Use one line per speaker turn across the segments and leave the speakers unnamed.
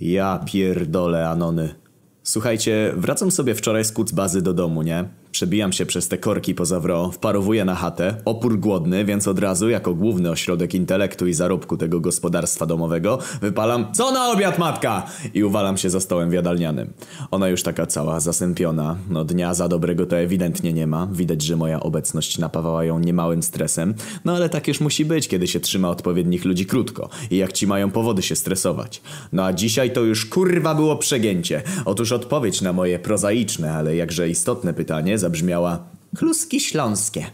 Ja pierdolę, Anony. Słuchajcie, wracam sobie wczoraj z kucbazy do domu, nie? Przebijam się przez te korki poza wro, wparowuję na chatę, opór głodny, więc od razu, jako główny ośrodek intelektu i zarobku tego gospodarstwa domowego, wypalam Co na obiad, matka? I uwalam się za stołem jadalnianym. Ona już taka cała zasępiona, no dnia za dobrego to ewidentnie nie ma, widać, że moja obecność napawała ją niemałym stresem, no ale tak już musi być, kiedy się trzyma odpowiednich ludzi krótko i jak ci mają powody się stresować. No a dzisiaj to już kurwa było przegięcie. Otóż odpowiedź na moje prozaiczne, ale jakże istotne pytanie zabrzmiała Kluski śląskie.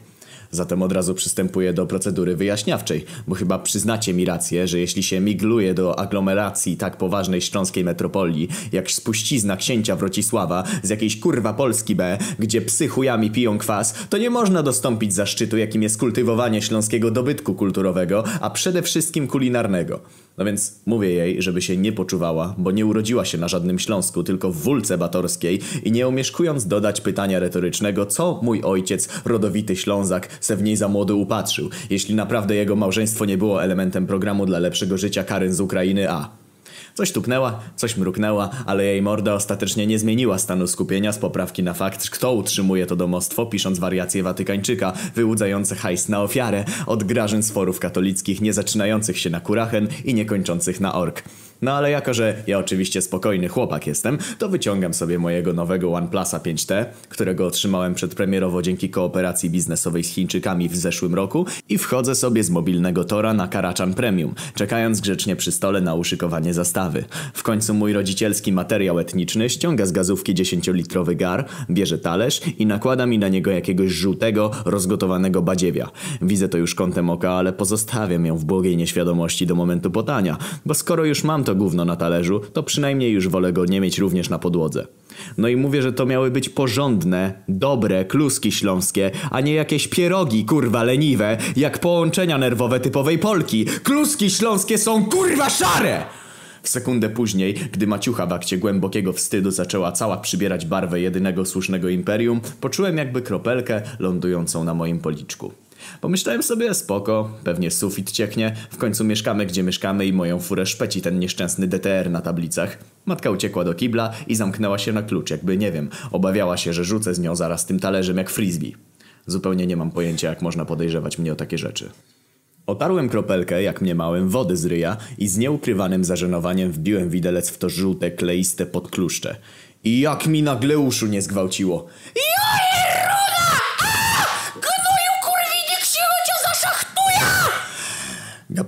Zatem od razu przystępuję do procedury wyjaśniawczej, bo chyba przyznacie mi rację, że jeśli się migluje do aglomeracji tak poważnej śląskiej metropolii, jak spuścizna księcia Wrocisława z jakiejś kurwa Polski B, gdzie psy chujami piją kwas, to nie można dostąpić zaszczytu, jakim jest kultywowanie śląskiego dobytku kulturowego, a przede wszystkim kulinarnego. No więc mówię jej, żeby się nie poczuwała, bo nie urodziła się na żadnym Śląsku, tylko w Wólce Batorskiej i nie omieszkując dodać pytania retorycznego, co mój ojciec, rodowity Ślązak, se w niej za młody upatrzył, jeśli naprawdę jego małżeństwo nie było elementem programu dla lepszego życia Karen z Ukrainy A. Coś tupnęła, coś mruknęła, ale jej morda ostatecznie nie zmieniła stanu skupienia z poprawki na fakt, kto utrzymuje to domostwo, pisząc wariacje Watykańczyka, wyłudzające hajs na ofiarę od grażyn z forów katolickich, nie zaczynających się na kurachen i nie kończących na ork. No ale jako, że ja oczywiście spokojny chłopak jestem, to wyciągam sobie mojego nowego OnePlusa 5T, którego otrzymałem przedpremierowo dzięki kooperacji biznesowej z Chińczykami w zeszłym roku i wchodzę sobie z mobilnego tora na Karaczan Premium, czekając grzecznie przy stole na uszykowanie zastawy. W końcu mój rodzicielski materiał etniczny ściąga z gazówki 10-litrowy gar, bierze talerz i nakłada mi na niego jakiegoś żółtego, rozgotowanego badziewia. Widzę to już kątem oka, ale pozostawiam ją w błogiej nieświadomości do momentu potania, bo skoro już mam to to gówno na talerzu, to przynajmniej już wolę go nie mieć również na podłodze. No i mówię, że to miały być porządne, dobre kluski śląskie, a nie jakieś pierogi, kurwa, leniwe, jak połączenia nerwowe typowej Polki. Kluski śląskie są kurwa szare! W sekundę później, gdy maciucha w akcie głębokiego wstydu zaczęła cała przybierać barwę jedynego słusznego imperium, poczułem jakby kropelkę lądującą na moim policzku. Pomyślałem sobie, spoko, pewnie sufit cieknie, w końcu mieszkamy gdzie mieszkamy i moją furę szpeci ten nieszczęsny DTR na tablicach. Matka uciekła do kibla i zamknęła się na klucz, jakby nie wiem, obawiała się, że rzucę z nią zaraz tym talerzem jak frisbee. Zupełnie nie mam pojęcia, jak można podejrzewać mnie o takie rzeczy. Otarłem kropelkę, jak mnie małem, wody z ryja i z nieukrywanym zażenowaniem wbiłem widelec w to żółte, kleiste podkluszcze. I jak mi nagle uszu nie zgwałciło.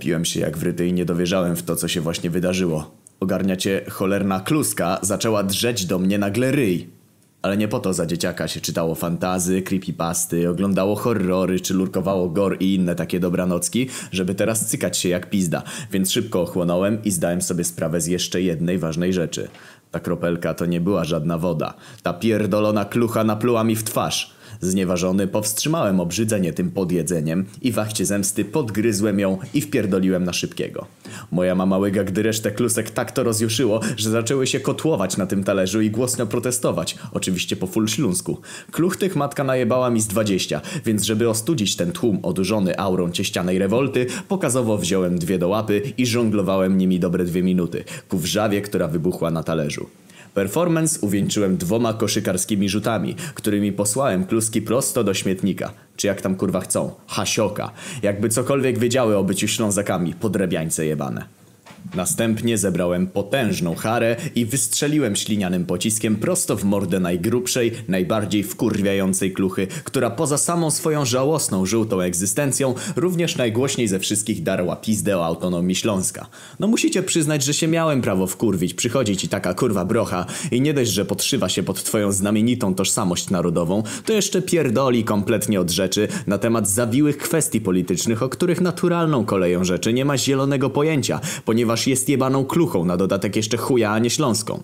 Gapiłem się jak wryty i nie dowierzałem w to, co się właśnie wydarzyło. Ogarniacie, cholerna kluska zaczęła drzeć do mnie nagle ryj. Ale nie po to za dzieciaka się czytało fantazy, creepypasty, oglądało horrory czy lurkowało gor i inne takie dobranocki, żeby teraz cykać się jak pizda, więc szybko ochłonąłem i zdałem sobie sprawę z jeszcze jednej ważnej rzeczy. Ta kropelka to nie była żadna woda. Ta pierdolona klucha napluła mi w twarz. Znieważony powstrzymałem obrzydzenie tym podjedzeniem i w achcie zemsty podgryzłem ją i wpierdoliłem na szybkiego. Moja mama łyga, gdy resztę klusek tak to rozjuszyło, że zaczęły się kotłować na tym talerzu i głośno protestować. Oczywiście po full śląsku. Kluch tych matka najebała mi z dwadzieścia, więc żeby ostudzić ten tłum odurzony aurą cieścianej rewolty, pokazowo wziąłem dwie do łapy i żonglowałem nimi dobre dwie minuty, ku wrzawie, która wybuchła na talerzu. Performance uwieńczyłem dwoma koszykarskimi rzutami, którymi posłałem kluski prosto do śmietnika. Czy jak tam kurwa chcą. Hasioka. Jakby cokolwiek wiedziały o byciu ślązakami, podrebiańce jebane. Następnie zebrałem potężną charę i wystrzeliłem ślinianym pociskiem prosto w mordę najgrubszej, najbardziej wkurwiającej kluchy, która poza samą swoją żałosną, żółtą egzystencją również najgłośniej ze wszystkich darła pizdę o autonomii Śląska. No musicie przyznać, że się miałem prawo wkurwić, przychodzi ci taka kurwa brocha i nie dość, że podszywa się pod twoją znamienitą tożsamość narodową, to jeszcze pierdoli kompletnie od rzeczy na temat zawiłych kwestii politycznych, o których naturalną koleją rzeczy nie ma zielonego pojęcia, ponieważ jest jebaną kluchą, na dodatek jeszcze chuja, a nie śląską.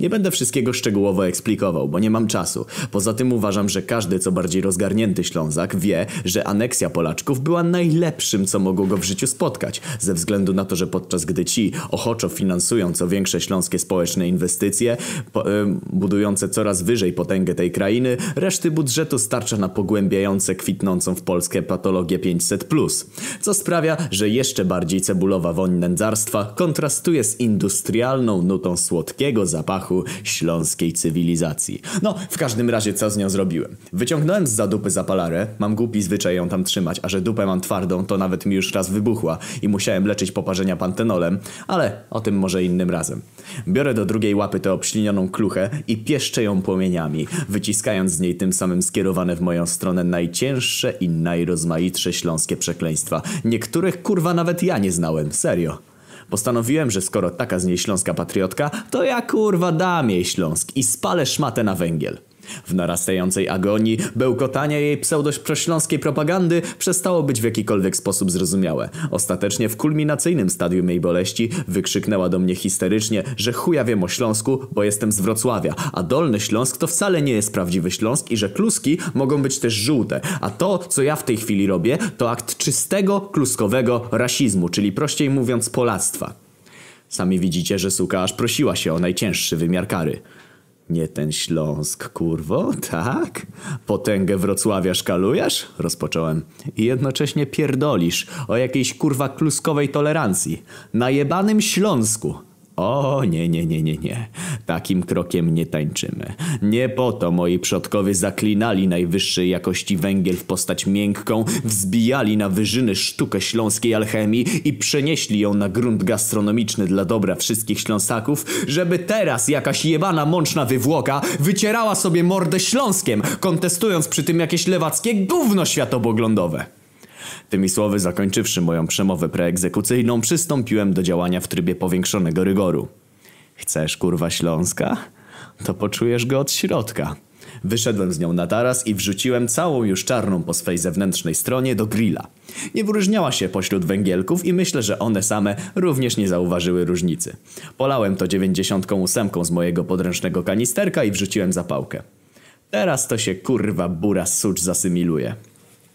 Nie będę wszystkiego szczegółowo eksplikował, bo nie mam czasu. Poza tym uważam, że każdy co bardziej rozgarnięty Ślązak wie, że aneksja Polaczków była najlepszym, co mogło go w życiu spotkać. Ze względu na to, że podczas gdy ci ochoczo finansują co większe śląskie społeczne inwestycje, po, y, budujące coraz wyżej potęgę tej krainy, reszty budżetu starcza na pogłębiające kwitnącą w Polskę patologię 500+, co sprawia, że jeszcze bardziej cebulowa woń nędzarstwa kontrastuje z industrialną nutą słodkiego zapachu śląskiej cywilizacji. No, w każdym razie co z nią zrobiłem? Wyciągnąłem z za dupy zapalarę, mam głupi zwyczaj ją tam trzymać, a że dupę mam twardą, to nawet mi już raz wybuchła i musiałem leczyć poparzenia pantenolem, ale o tym może innym razem. Biorę do drugiej łapy tę obślinioną kluchę i pieszczę ją płomieniami, wyciskając z niej tym samym skierowane w moją stronę najcięższe i najrozmaitsze śląskie przekleństwa. Niektórych kurwa nawet ja nie znałem, serio. Postanowiłem, że skoro taka z niej śląska patriotka, to ja kurwa dam jej Śląsk i spalę szmatę na węgiel. W narastającej agonii bełkotanie jej pseudoprośląskiej propagandy przestało być w jakikolwiek sposób zrozumiałe. Ostatecznie w kulminacyjnym stadium jej boleści wykrzyknęła do mnie histerycznie, że chuja wiem o Śląsku, bo jestem z Wrocławia, a Dolny Śląsk to wcale nie jest prawdziwy Śląsk i że kluski mogą być też żółte. A to, co ja w tej chwili robię, to akt czystego, kluskowego rasizmu, czyli prościej mówiąc polactwa. Sami widzicie, że suka aż prosiła się o najcięższy wymiar kary. Nie ten Śląsk, kurwo, tak? Potęgę Wrocławia szkalujesz? Rozpocząłem. I jednocześnie pierdolisz o jakiejś kurwa kluskowej tolerancji. Na jebanym Śląsku. O, nie, nie, nie, nie, nie. Takim krokiem nie tańczymy. Nie po to moi przodkowie zaklinali najwyższej jakości węgiel w postać miękką, wzbijali na wyżyny sztukę śląskiej alchemii i przenieśli ją na grunt gastronomiczny dla dobra wszystkich śląsaków, żeby teraz jakaś jebana mączna wywłoka wycierała sobie mordę śląskiem, kontestując przy tym jakieś lewackie gówno światopoglądowe. Tymi słowy zakończywszy moją przemowę preegzekucyjną, przystąpiłem do działania w trybie powiększonego rygoru. Chcesz kurwa Śląska? To poczujesz go od środka. Wyszedłem z nią na taras i wrzuciłem całą już czarną po swej zewnętrznej stronie do grilla. Nie wyróżniała się pośród węgielków i myślę, że one same również nie zauważyły różnicy. Polałem to 98 z mojego podręcznego kanisterka i wrzuciłem zapałkę. Teraz to się kurwa bura sucz zasymiluje.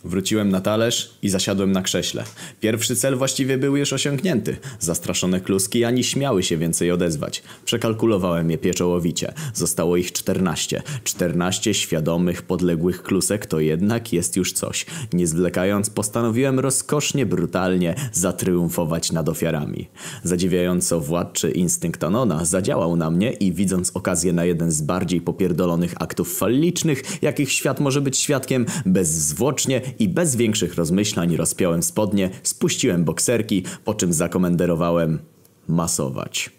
Wróciłem na talerz i zasiadłem na krześle. Pierwszy cel właściwie był już osiągnięty. Zastraszone kluski ani śmiały się więcej odezwać. Przekalkulowałem je pieczołowicie. Zostało ich czternaście. Czternaście świadomych, podległych klusek to jednak jest już coś. Nie zwlekając postanowiłem rozkosznie, brutalnie zatriumfować nad ofiarami. Zadziwiająco władczy instynkt Anona zadziałał na mnie i widząc okazję na jeden z bardziej popierdolonych aktów fallicznych, jakich świat może być świadkiem, bezzwłocznie i bez większych rozmyślań rozpiąłem spodnie, spuściłem bokserki, po czym zakomenderowałem masować.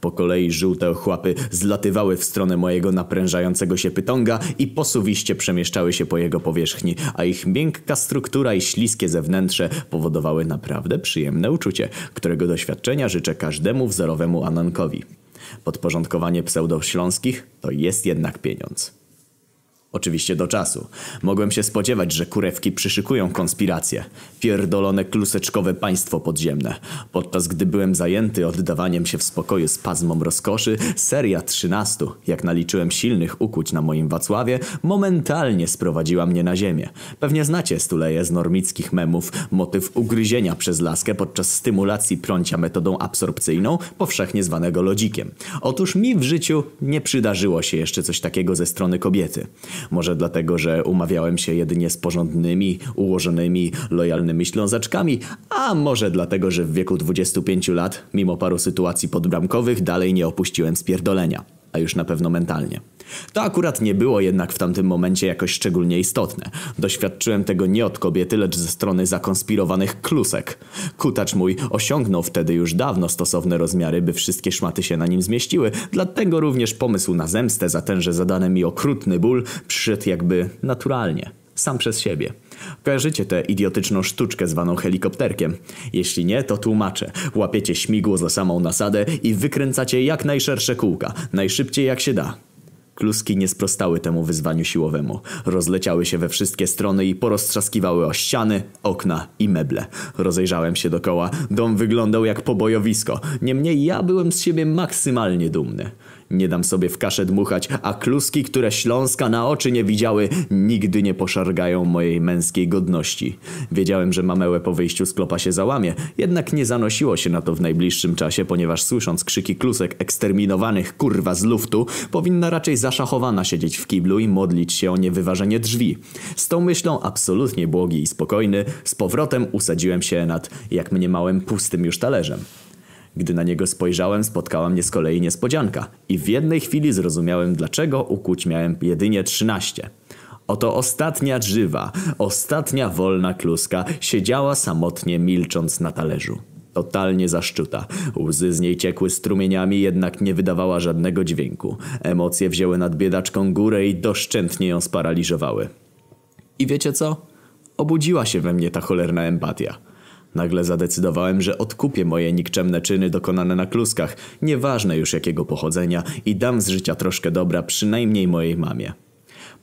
Po kolei żółte ochłapy zlatywały w stronę mojego naprężającego się pytonga i posuwiście przemieszczały się po jego powierzchni, a ich miękka struktura i śliskie zewnętrze powodowały naprawdę przyjemne uczucie, którego doświadczenia życzę każdemu wzorowemu Anonkowi. Podporządkowanie pseudośląskich to jest jednak pieniądz. Oczywiście do czasu. Mogłem się spodziewać, że kurewki przyszykują konspirację. Pierdolone kluseczkowe państwo podziemne. Podczas gdy byłem zajęty oddawaniem się w spokoju spazmom rozkoszy, seria 13, jak naliczyłem silnych ukuć na moim Wacławie, momentalnie sprowadziła mnie na ziemię. Pewnie znacie stuleje z normickich memów, motyw ugryzienia przez laskę podczas stymulacji prącia metodą absorpcyjną, powszechnie zwanego lodzikiem. Otóż mi w życiu nie przydarzyło się jeszcze coś takiego ze strony kobiety. Może dlatego, że umawiałem się jedynie z porządnymi, ułożonymi, lojalnymi ślązaczkami, a może dlatego, że w wieku 25 lat, mimo paru sytuacji podbramkowych, dalej nie opuściłem spierdolenia. A już na pewno mentalnie. To akurat nie było jednak w tamtym momencie jakoś szczególnie istotne. Doświadczyłem tego nie od kobiety, lecz ze strony zakonspirowanych klusek. Kutacz mój osiągnął wtedy już dawno stosowne rozmiary, by wszystkie szmaty się na nim zmieściły, dlatego również pomysł na zemstę za tenże zadany mi okrutny ból przyszedł jakby naturalnie, sam przez siebie. Kojarzycie tę idiotyczną sztuczkę zwaną helikopterkiem? Jeśli nie, to tłumaczę. Łapiecie śmigło za samą nasadę i wykręcacie jak najszersze kółka, najszybciej jak się da. Kluski nie sprostały temu wyzwaniu siłowemu. Rozleciały się we wszystkie strony i poroztrzaskiwały o ściany, okna i meble. Rozejrzałem się dokoła. Dom wyglądał jak pobojowisko. Niemniej ja byłem z siebie maksymalnie dumny. Nie dam sobie w kaszę dmuchać, a kluski, które Śląska na oczy nie widziały, nigdy nie poszargają mojej męskiej godności. Wiedziałem, że mamełę po wyjściu z klopa się załamie, jednak nie zanosiło się na to w najbliższym czasie, ponieważ słysząc krzyki klusek eksterminowanych kurwa z luftu, powinna raczej zaszachowana siedzieć w kiblu i modlić się o niewyważenie drzwi. Z tą myślą absolutnie błogi i spokojny, z powrotem usadziłem się nad, jak mniemałem, pustym już talerzem. Gdy na niego spojrzałem, spotkała mnie z kolei niespodzianka i w jednej chwili zrozumiałem, dlaczego ukuć miałem jedynie 13. Oto ostatnia żywa, ostatnia wolna kluska siedziała samotnie milcząc na talerzu. Totalnie zaszczuta. Łzy z niej ciekły strumieniami, jednak nie wydawała żadnego dźwięku. Emocje wzięły nad biedaczką górę i doszczętnie ją sparaliżowały. I wiecie co? Obudziła się we mnie ta cholerna empatia. Nagle zadecydowałem, że odkupię moje nikczemne czyny dokonane na kluskach, nieważne już jakiego pochodzenia, i dam z życia troszkę dobra przynajmniej mojej mamie.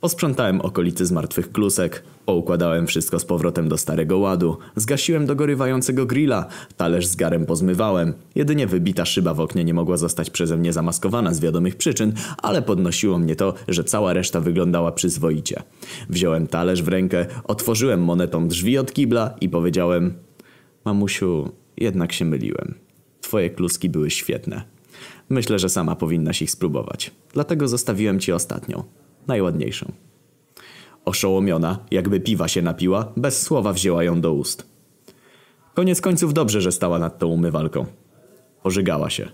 Posprzątałem okolicy z martwych klusek, poukładałem wszystko z powrotem do starego ładu, zgasiłem dogorywającego grilla, talerz z garem pozmywałem. Jedynie wybita szyba w oknie nie mogła zostać przeze mnie zamaskowana z wiadomych przyczyn, ale podnosiło mnie to, że cała reszta wyglądała przyzwoicie. Wziąłem talerz w rękę, otworzyłem monetą drzwi od kibla i powiedziałem... Mamusiu, jednak się myliłem. Twoje kluski były świetne. Myślę, że sama powinnaś ich spróbować. Dlatego zostawiłem ci ostatnią najładniejszą. Oszołomiona, jakby piwa się napiła, bez słowa wzięła ją do ust. Koniec końców dobrze, że stała nad tą umywalką. Pożygała się.